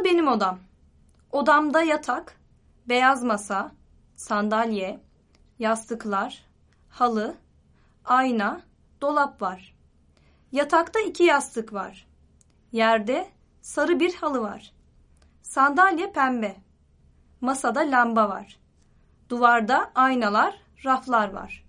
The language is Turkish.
Burası benim odam. Odamda yatak, beyaz masa, sandalye, yastıklar, halı, ayna, dolap var. Yatakta iki yastık var. Yerde sarı bir halı var. Sandalye pembe. Masada lamba var. Duvarda aynalar, raflar var.